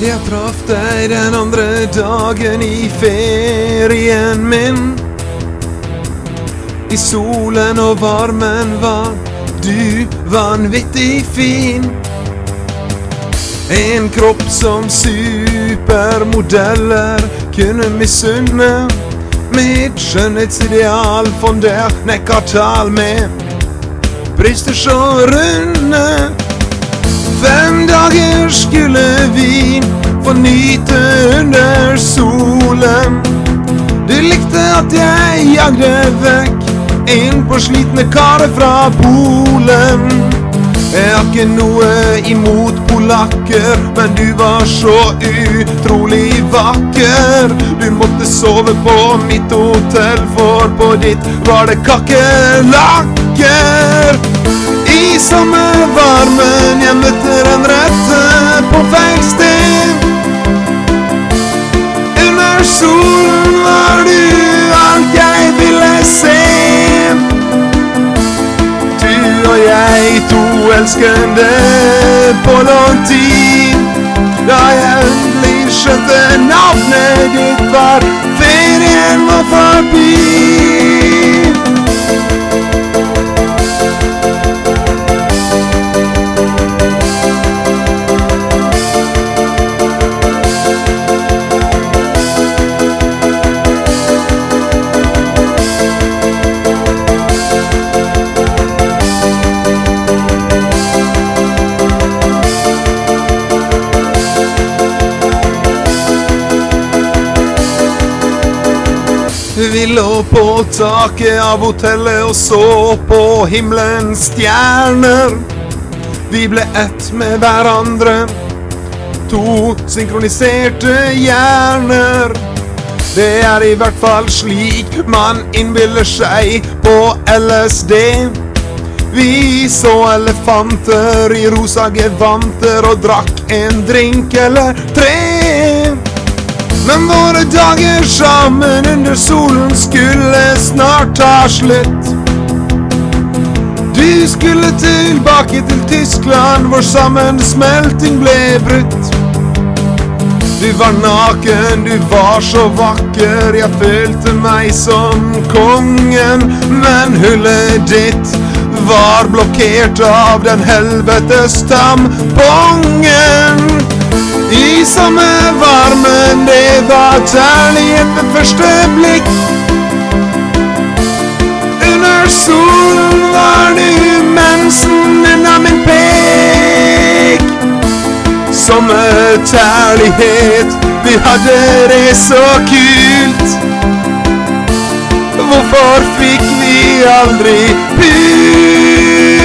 den andre dagen i ferien min. I solen og varmen var du vanvittig fin. En kropp som supermodeller kunne misunne. Mitt skjønnhetsideal fonder nekkartal med bryster så runde. Fem dager nyte under solen. Du likte at jeg jagde vekk inn på slitne karer fra Polen. Jeg har ikke noe imot polakker, men du var så utrolig vakker. Du måtte sove på mitt hotell, for på ditt var det kakerlakker. I samme varmen jeg elskende på lang tid. Da jeg endelig skjønte navnet ditt var ferien var forbi. Vi lå på taket av hotellet og så på himmelens stjerner. Vi ble ett med hverandre. To synkroniserte hjerner. Det er i hvert fall slik man innbiller seg på LSD. Vi så elefanter i rosa gevanter og drakk en drink eller tre. Men våre dager sammen under solen skulle snart ta slutt. Du skulle tilbake til Tyskland, hvor sammensmelting ble brutt. Du var naken, du var så vakker, jeg følte meg som kongen. Men hullet ditt var blokkert av den helvetes tampongen. Samme varmen, det var kjærlighet ved første blikk. Under solen var du mensen unna min pek. Sommerkjærlighet, vi hadde det så kult. Hvorfor fikk vi aldri pult?